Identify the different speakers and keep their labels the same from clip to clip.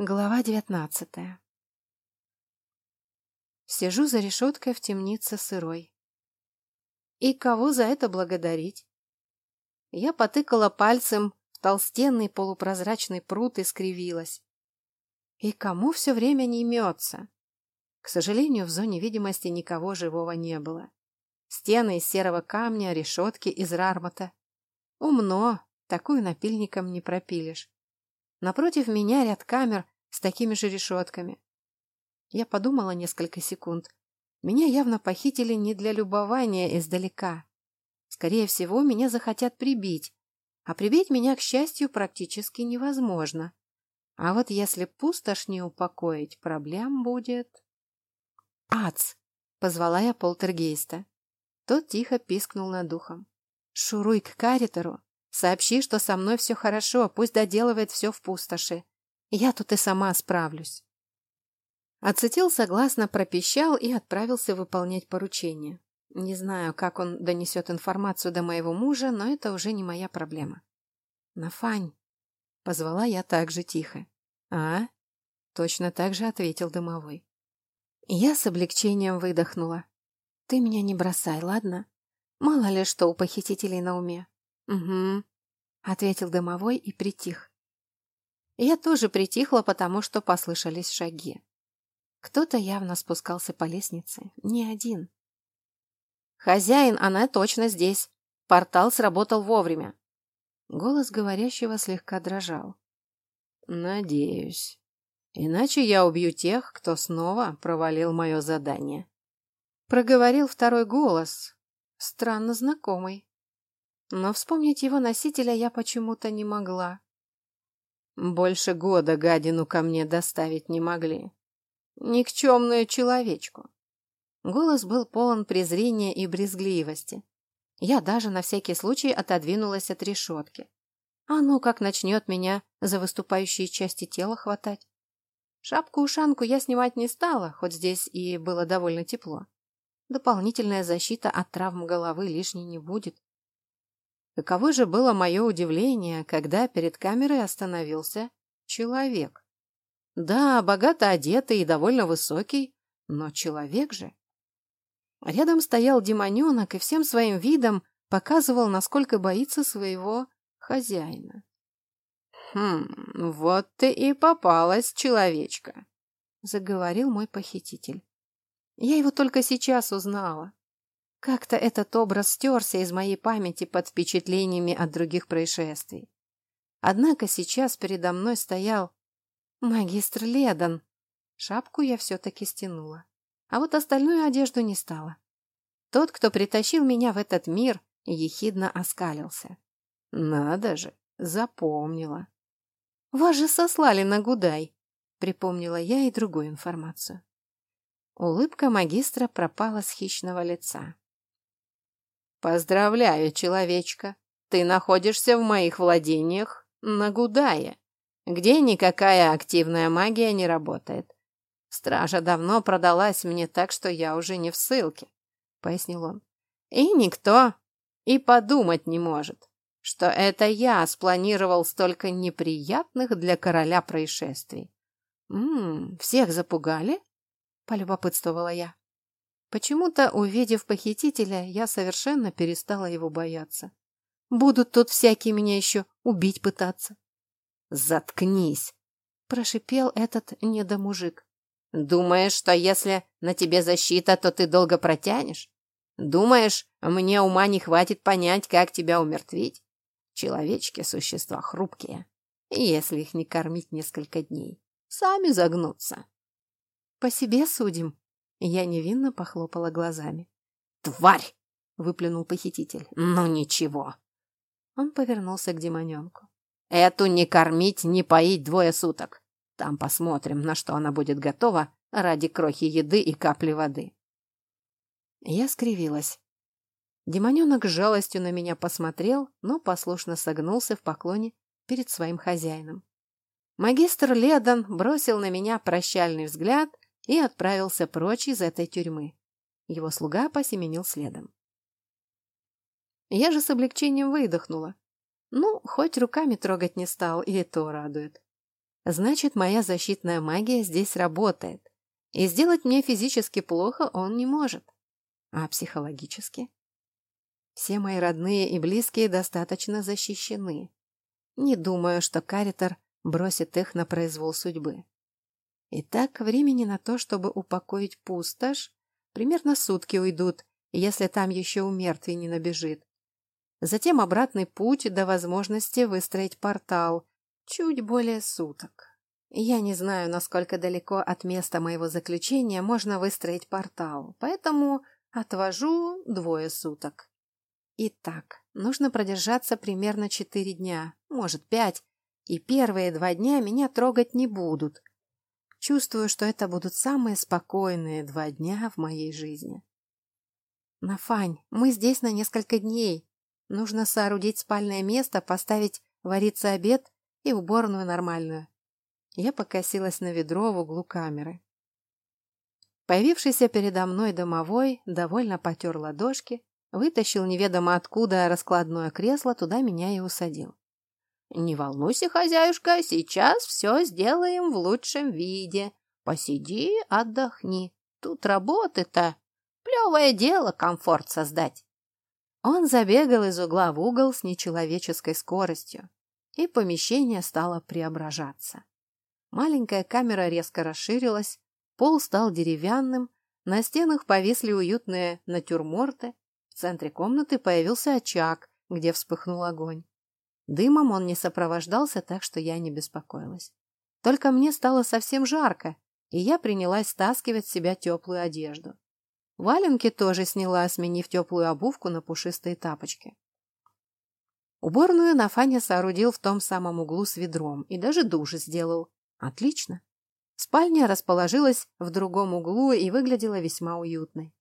Speaker 1: Глава девятнадцатая Сижу за решеткой в темнице сырой. И кого за это благодарить? Я потыкала пальцем в толстенный полупрозрачный пруд и скривилась. И кому все время не имется? К сожалению, в зоне видимости никого живого не было. Стены из серого камня, решетки из рармота. Умно, такую напильником не пропилишь. Напротив меня ряд камер с такими же решетками. Я подумала несколько секунд. Меня явно похитили не для любования издалека. Скорее всего, меня захотят прибить. А прибить меня, к счастью, практически невозможно. А вот если пустошь не упокоить, проблем будет... «Ац!» — позвала я полтергейста. Тот тихо пискнул над духом. «Шуруй к каритеру, Сообщи, что со мной все хорошо, пусть доделывает все в пустоши. Я тут и сама справлюсь. Ацетил согласно пропищал и отправился выполнять поручение. Не знаю, как он донесет информацию до моего мужа, но это уже не моя проблема. «Нафань!» — позвала я так же тихо. «А?» — точно так же ответил домовой. Я с облегчением выдохнула. «Ты меня не бросай, ладно? Мало ли что у похитителей на уме. «Угу», — ответил домовой и притих. Я тоже притихла, потому что послышались шаги. Кто-то явно спускался по лестнице, не один. «Хозяин, она точно здесь. Портал сработал вовремя». Голос говорящего слегка дрожал.
Speaker 2: «Надеюсь. Иначе я убью тех, кто снова провалил мое задание».
Speaker 1: Проговорил второй голос, странно знакомый но вспомнить его носителя я почему-то не могла.
Speaker 2: Больше года гадину ко мне доставить не могли. Никчемную человечку.
Speaker 1: Голос был полон презрения и брезгливости. Я даже на всякий случай отодвинулась от решетки. А ну как начнет меня за выступающие части тела хватать. Шапку-ушанку я снимать не стала, хоть здесь и было довольно тепло. Дополнительная защита от травм головы лишней не будет. Каково же было мое удивление, когда перед камерой остановился человек. Да, богато одетый и довольно высокий, но человек же. Рядом стоял демоненок и всем своим видом показывал, насколько боится своего хозяина.
Speaker 2: «Хм, вот ты и попалась, человечка», — заговорил мой похититель.
Speaker 1: Я его только сейчас узнала. Как-то этот образ стерся из моей памяти под впечатлениями от других происшествий. Однако сейчас передо мной стоял магистр Ледан. Шапку я все-таки стянула, а вот остальную одежду не стала. Тот, кто притащил меня в этот мир, ехидно оскалился.
Speaker 2: Надо же, запомнила.
Speaker 1: Вас же сослали на Гудай, припомнила я и другую информацию. Улыбка магистра пропала с хищного лица.
Speaker 2: «Поздравляю, человечка! Ты находишься в моих владениях на Гудае, где никакая активная магия не работает. Стража давно продалась мне так, что я уже не в ссылке», — пояснил он. «И никто и подумать не может, что это я спланировал столько неприятных для короля происшествий».
Speaker 1: «М-м, всех запугали?» — полюбопытствовала я. Почему-то, увидев похитителя, я совершенно перестала его бояться. Будут тут всякие меня еще убить пытаться.
Speaker 2: «Заткнись!» – прошипел этот недомужик.
Speaker 1: «Думаешь, что если на тебе защита, то ты долго протянешь? Думаешь, мне ума не хватит понять, как тебя умертвить? Человечки – существа хрупкие, и если их не кормить несколько дней, сами загнутся». «По себе судим», я невинно похлопала глазами.
Speaker 2: «Тварь!» — выплюнул похититель. «Ну ничего».
Speaker 1: Он повернулся к демоненку.
Speaker 2: «Эту не кормить, не поить двое суток. Там посмотрим, на что она будет готова ради крохи еды и капли воды».
Speaker 1: Я скривилась. Демоненок с жалостью на меня посмотрел, но послушно согнулся в поклоне перед своим хозяином. Магистр Ледан бросил на меня прощальный взгляд и отправился прочь из этой тюрьмы. Его слуга посеменил следом. Я же с облегчением выдохнула. Ну, хоть руками трогать не стал, и то радует. Значит, моя защитная магия здесь работает. И сделать мне физически плохо он не может. А психологически? Все мои родные и близкие достаточно защищены. Не думаю, что Каритер бросит их на произвол судьбы. Итак, времени на то, чтобы упокоить пустошь, примерно сутки уйдут, если там еще у мертвей не набежит. Затем обратный путь до возможности выстроить портал, чуть более суток. Я не знаю, насколько далеко от места моего заключения можно выстроить портал, поэтому отвожу двое суток. Итак, нужно продержаться примерно четыре дня, может пять, и первые два дня меня трогать не будут. Чувствую, что это будут самые спокойные два дня в моей жизни. Нафань, мы здесь на несколько дней. Нужно соорудить спальное место, поставить вариться обед и уборную нормальную. Я покосилась на ведро в углу камеры. Появившийся передо мной домовой довольно потер ладошки Вытащил неведомо откуда раскладное кресло, туда меня и усадил. «Не волнуйся, хозяюшка, сейчас все сделаем в лучшем виде. Посиди, отдохни. Тут работы-то. Плевое дело комфорт создать». Он забегал из угла в угол с нечеловеческой скоростью, и помещение стало преображаться. Маленькая камера резко расширилась, пол стал деревянным, на стенах повисли уютные натюрморты, в центре комнаты появился очаг, где вспыхнул огонь. Дымом он не сопровождался, так что я не беспокоилась. Только мне стало совсем жарко, и я принялась стаскивать с себя теплую одежду. Валенки тоже сняла, сменив теплую обувку на пушистые тапочки. Уборную Нафаня соорудил в том самом углу с ведром и даже душ сделал. Отлично. Спальня расположилась в другом углу и выглядела весьма уютной.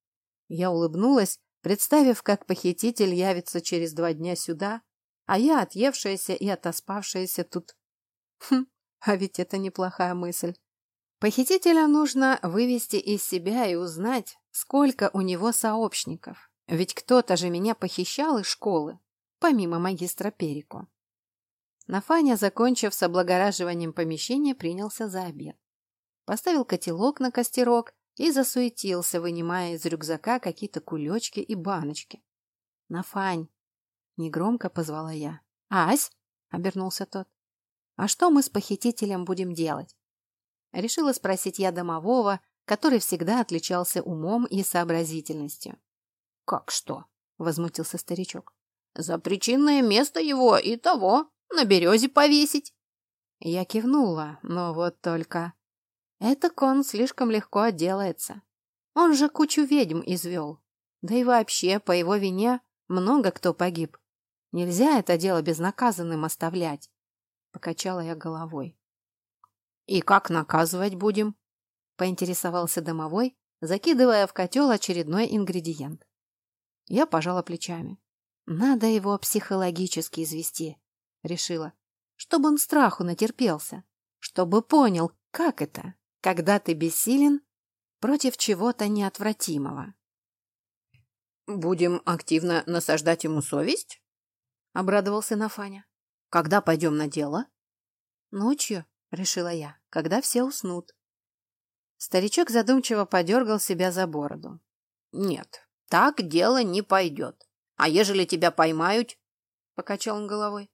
Speaker 1: Я улыбнулась, представив, как похититель явится через два дня сюда, а я, отъевшаяся и отоспавшаяся тут. Хм, а ведь это неплохая мысль. Похитителя нужно вывести из себя и узнать, сколько у него сообщников. Ведь кто-то же меня похищал из школы, помимо магистра Перико. Нафаня, закончив с облагораживанием помещения, принялся за обед. Поставил котелок на костерок и засуетился, вынимая из рюкзака какие-то кулечки и баночки. «Нафань!» — негромко позвала я. «Ась!» — обернулся тот. «А что мы с похитителем будем делать?» Решила спросить я домового, который всегда отличался умом и сообразительностью. «Как что?» — возмутился старичок. «За причинное место его и того на березе повесить». Я кивнула, но вот только... Это кон слишком легко отделается. Он же кучу ведьм извел. Да и вообще, по его вине, много кто погиб. Нельзя это дело безнаказанным оставлять. Покачала я головой. «И как наказывать будем?» Поинтересовался домовой, закидывая в котел очередной ингредиент. Я пожала плечами. «Надо его психологически извести», — решила, чтобы он страху натерпелся, чтобы понял, как это когда ты бессилен против чего-то неотвратимого.
Speaker 2: «Будем активно насаждать ему совесть?» — обрадовался Нафаня. «Когда пойдем на дело?»
Speaker 1: «Ночью», — решила я, — «когда все уснут». Старичок задумчиво подергал себя за бороду.
Speaker 2: «Нет, так дело не пойдет. А ежели тебя поймают?» — покачал он головой.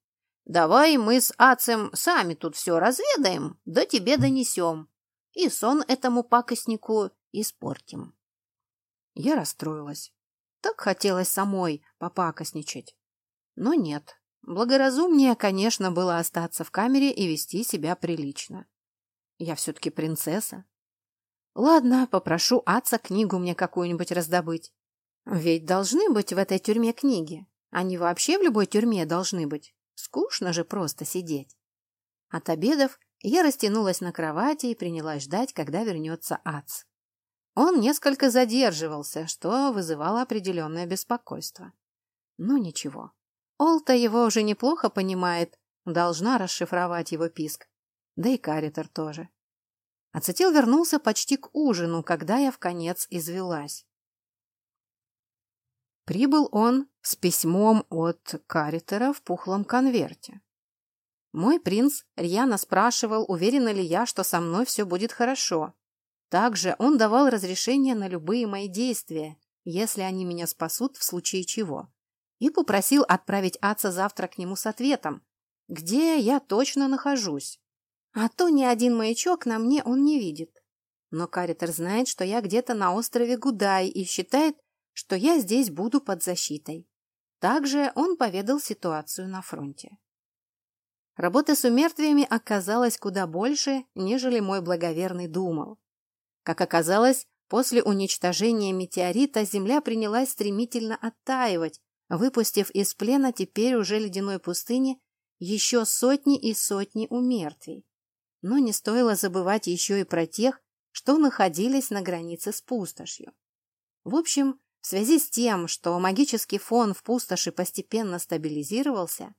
Speaker 2: «Давай мы с Ацем сами тут все разведаем, да тебе донесем и сон этому пакостнику испортим.
Speaker 1: Я расстроилась. Так хотелось самой попакостничать. Но нет. Благоразумнее, конечно, было остаться в камере и вести себя прилично. Я все-таки принцесса. Ладно, попрошу отца книгу мне какую-нибудь раздобыть. Ведь должны быть в этой тюрьме книги. Они вообще в любой тюрьме должны быть. Скучно же просто сидеть. От обедов я растянулась на кровати и принялась ждать, когда вернется Ац. Он несколько задерживался, что вызывало определенное беспокойство. Ну ничего. Олта его уже неплохо понимает, должна расшифровать его писк. Да и Каритер тоже. Ацетил вернулся почти к ужину, когда я в конец извелась. Прибыл он с письмом от Каритера в пухлом конверте. Мой принц рьяно спрашивал, уверена ли я, что со мной все будет хорошо. Также он давал разрешение на любые мои действия, если они меня спасут в случае чего. И попросил отправить отца завтра к нему с ответом, где я точно нахожусь. А то ни один маячок на мне он не видит. Но Каритер знает, что я где-то на острове Гудай и считает, что я здесь буду под защитой. Также он поведал ситуацию на фронте. Работы с умертвиями оказалось куда больше, нежели мой благоверный думал. Как оказалось, после уничтожения метеорита Земля принялась стремительно оттаивать, выпустив из плена теперь уже ледяной пустыни еще сотни и сотни умертвий. Но не стоило забывать еще и про тех, что находились на границе с пустошью. В общем, в связи с тем, что магический фон в пустоши постепенно стабилизировался,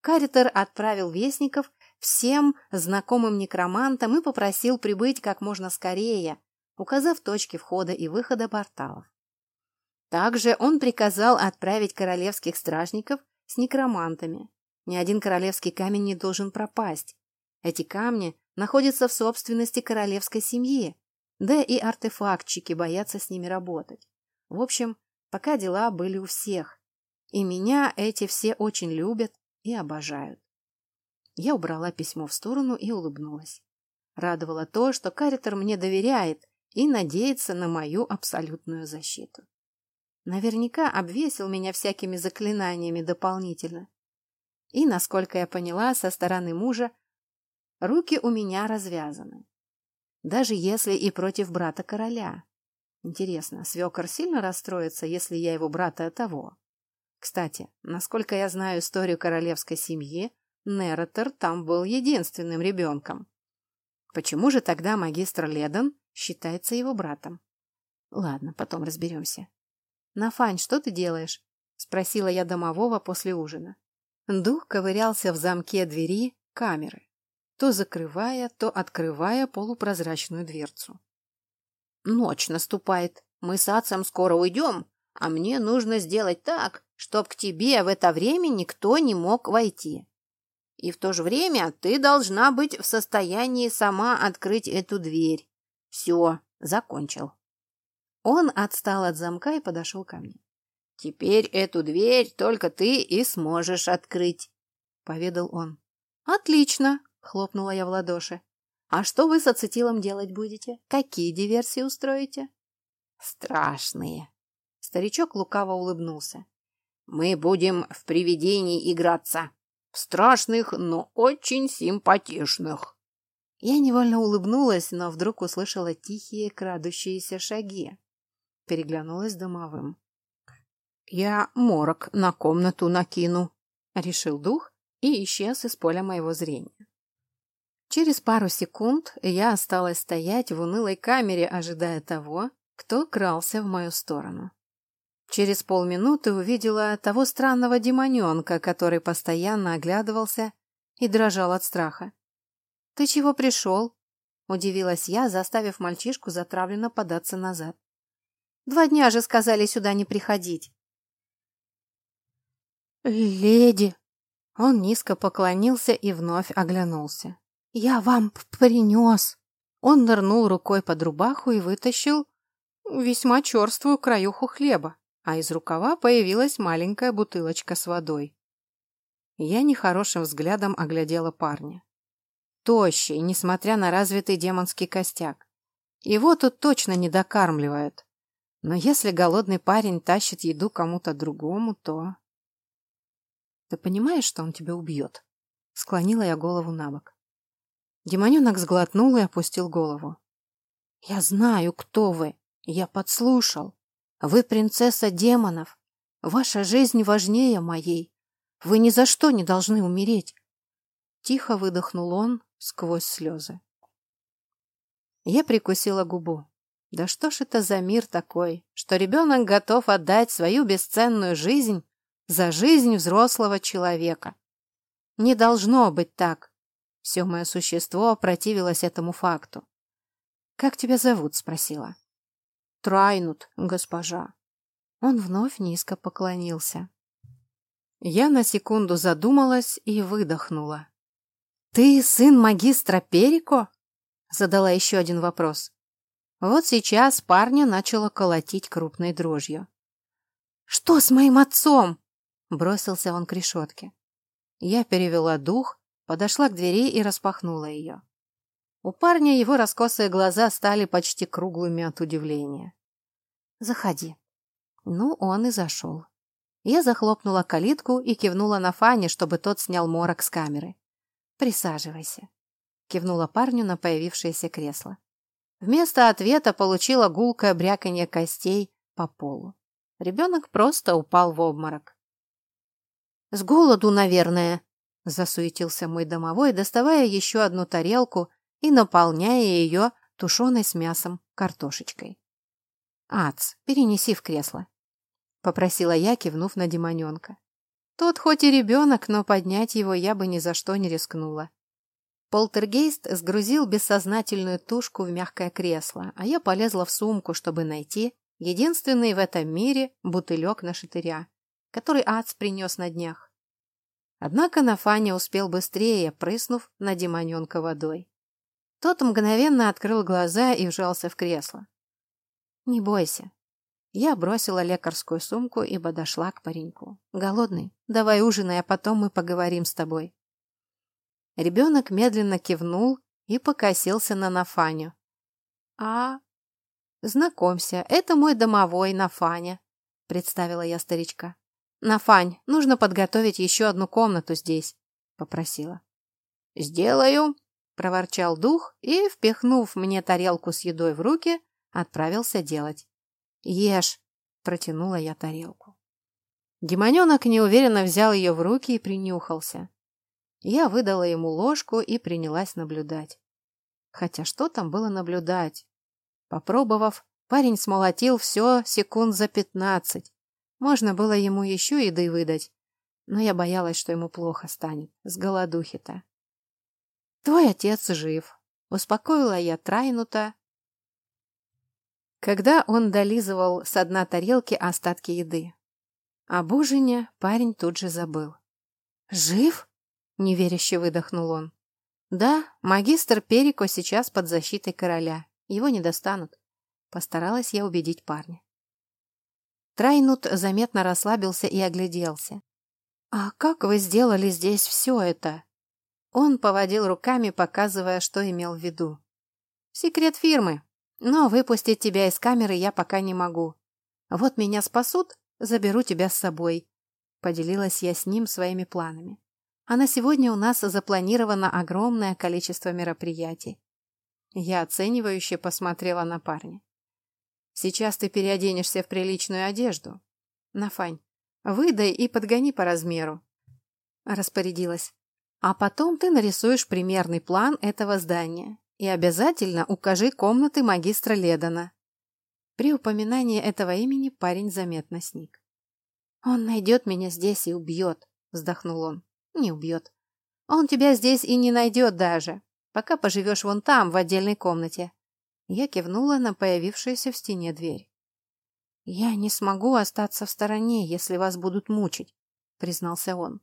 Speaker 1: Каритер отправил вестников всем знакомым некромантам и попросил прибыть как можно скорее, указав точки входа и выхода порталов. Также он приказал отправить королевских стражников с некромантами. Ни один королевский камень не должен пропасть. Эти камни находятся в собственности королевской семьи, да и артефактчики боятся с ними работать. В общем, пока дела были у всех. И меня эти все очень любят и обожают. Я убрала письмо в сторону и улыбнулась. Радовало то, что Каритер мне доверяет и надеется на мою абсолютную защиту. Наверняка обвесил меня всякими заклинаниями дополнительно. И, насколько я поняла, со стороны мужа руки у меня развязаны. Даже если и против брата короля. Интересно, свекор сильно расстроится, если я его брата того? Кстати, насколько я знаю историю королевской семьи, Нератор там был единственным ребенком. Почему же тогда магистр Ледон считается его братом? Ладно, потом разберемся. Нафань, что ты делаешь? Спросила я домового после ужина. Дух ковырялся в замке двери камеры, то закрывая, то открывая полупрозрачную дверцу. Ночь наступает. Мы с отцем скоро уйдем, а мне нужно сделать так, чтоб к тебе в это время никто не мог войти. И в то же время ты должна быть в состоянии сама открыть эту дверь. Все, закончил. Он отстал от замка и подошел ко мне. «Теперь эту дверь только ты и сможешь открыть», — поведал он. «Отлично!» — хлопнула я в ладоши. «А что вы с ацетилом делать будете? Какие диверсии устроите?» «Страшные!» Старичок лукаво улыбнулся. Мы будем в привидений играться. В страшных, но очень симпатичных. Я невольно улыбнулась, но вдруг услышала тихие крадущиеся шаги. Переглянулась домовым. «Я морок на комнату накину», — решил дух и исчез из поля моего зрения. Через пару секунд я осталась стоять в унылой камере, ожидая того, кто крался в мою сторону. Через полминуты увидела того странного демоненка, который постоянно оглядывался и дрожал от страха. «Ты чего пришел?» — удивилась я, заставив мальчишку затравленно податься назад. «Два дня же сказали сюда не приходить». «Леди!» Он низко поклонился и вновь оглянулся. «Я вам принес!» Он нырнул рукой под рубаху и вытащил весьма черствую краюху хлеба а из рукава появилась маленькая бутылочка с водой. Я нехорошим взглядом оглядела парня. Тощий, несмотря на развитый демонский костяк. Его тут точно не докармливают. Но если голодный парень тащит еду кому-то другому, то... Ты понимаешь, что он тебя убьет? Склонила я голову на бок. Демоненок сглотнул и опустил голову. Я знаю, кто вы. Я подслушал. Вы принцесса демонов. Ваша жизнь важнее моей. Вы ни за что не должны умереть. Тихо выдохнул он сквозь слезы. Я прикусила губу. Да что ж это за мир такой, что ребенок готов отдать свою бесценную жизнь за жизнь взрослого человека? Не должно быть так. Все мое существо противилось этому факту. «Как тебя зовут?» — спросила. Трайнут, госпожа. Он вновь низко поклонился. Я на секунду задумалась и выдохнула. «Ты сын магистра Перико?» Задала еще один вопрос. Вот сейчас парня начало колотить крупной дрожью. «Что с моим отцом?» Бросился он к решетке. Я перевела дух, подошла к двери и распахнула ее. У парня его раскосые глаза стали почти круглыми от удивления. «Заходи». Ну, он и зашел. Я захлопнула калитку и кивнула на Фане, чтобы тот снял морок с камеры. «Присаживайся», — кивнула парню на появившееся кресло. Вместо ответа получила гулкое бряканье костей по полу. Ребенок просто упал в обморок. «С голоду, наверное», — засуетился мой домовой, доставая еще одну тарелку и наполняя ее тушеной с мясом картошечкой. «Ац, перенеси в кресло», — попросила я, кивнув на демоненка. Тот хоть и ребенок, но поднять его я бы ни за что не рискнула. Полтергейст сгрузил бессознательную тушку в мягкое кресло, а я полезла в сумку, чтобы найти единственный в этом мире бутылек на шатыря, который Ац принес на днях. Однако Нафаня успел быстрее, прыснув на демоненка водой. Тот мгновенно открыл глаза и вжался в кресло. «Не бойся». Я бросила лекарскую сумку и подошла к пареньку. «Голодный? Давай ужинай, а потом мы поговорим с тобой». Ребенок медленно кивнул и покосился на Нафаню. «А...» «Знакомься, это мой домовой Нафаня», — представила я старичка. «Нафань, нужно подготовить еще одну комнату здесь», — попросила. «Сделаю», — проворчал дух и, впихнув мне тарелку с едой в руки, отправился делать. «Ешь», — протянула я тарелку. Демоненок неуверенно взял ее в руки и принюхался. Я выдала ему ложку и принялась наблюдать. Хотя что там было наблюдать? Попробовав, парень смолотил все секунд за пятнадцать. Можно было ему еще еды выдать, но я боялась, что ему плохо станет, с голодухи-то. «Твой отец жив», — успокоила я Трайнута. Когда он долизывал с дна тарелки остатки еды. Об ужине парень тут же забыл. «Жив?» — неверяще выдохнул он. «Да, магистр Перико сейчас под защитой короля. Его не достанут», — постаралась я убедить парня. Трайнут заметно расслабился и огляделся. «А как вы сделали здесь все это?» Он поводил руками, показывая, что имел в виду. «Секрет фирмы. Но выпустить тебя из камеры я пока не могу. Вот меня спасут, заберу тебя с собой», — поделилась я с ним своими планами. «А на сегодня у нас запланировано огромное количество мероприятий». Я оценивающе посмотрела на парня. Сейчас ты переоденешься в приличную одежду. Нафань, выдай и подгони по размеру. Распорядилась. А потом ты нарисуешь примерный план этого здания и обязательно укажи комнаты магистра Ледана. При упоминании этого имени парень заметно сник. «Он найдет меня здесь и убьет», — вздохнул он. «Не убьет. Он тебя здесь и не найдет даже, пока поживешь вон там, в отдельной комнате. Я кивнула на появившуюся в стене дверь. «Я не смогу остаться в стороне, если вас будут мучить», — признался он.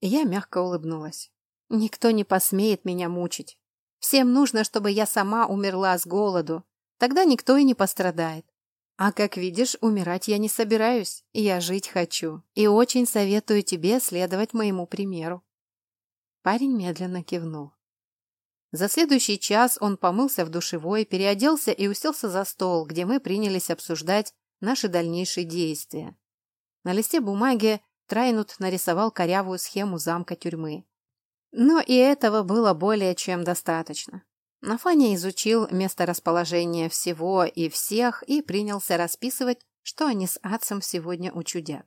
Speaker 1: Я мягко улыбнулась. «Никто не посмеет меня мучить. Всем нужно, чтобы я сама умерла с голоду. Тогда никто и не пострадает. А как видишь, умирать я не собираюсь. Я жить хочу. И очень советую тебе следовать моему примеру». Парень медленно кивнул. За следующий час он помылся в душевой, переоделся и уселся за стол, где мы принялись обсуждать наши дальнейшие действия. На листе бумаги Трайнут нарисовал корявую схему замка тюрьмы. Но и этого было более чем достаточно. Нафаня изучил месторасположение всего и всех и принялся расписывать, что они с Атцем сегодня учудят.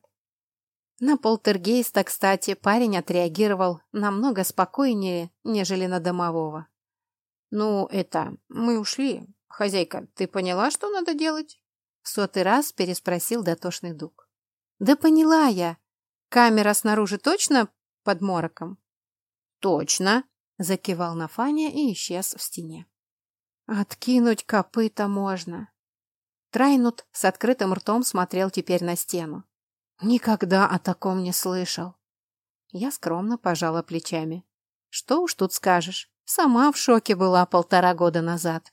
Speaker 1: На полтергейста, кстати, парень отреагировал намного спокойнее, нежели на домового. «Ну, это, мы ушли. Хозяйка, ты поняла, что надо делать?» В сотый раз переспросил дотошный дуг. «Да поняла я. Камера снаружи точно под мороком?» «Точно», — закивал Нафаня и исчез в стене. «Откинуть копыта можно». Трайнут с открытым ртом смотрел теперь на стену. «Никогда о таком не слышал». Я скромно пожала плечами. Что уж тут скажешь, сама в шоке была полтора года назад.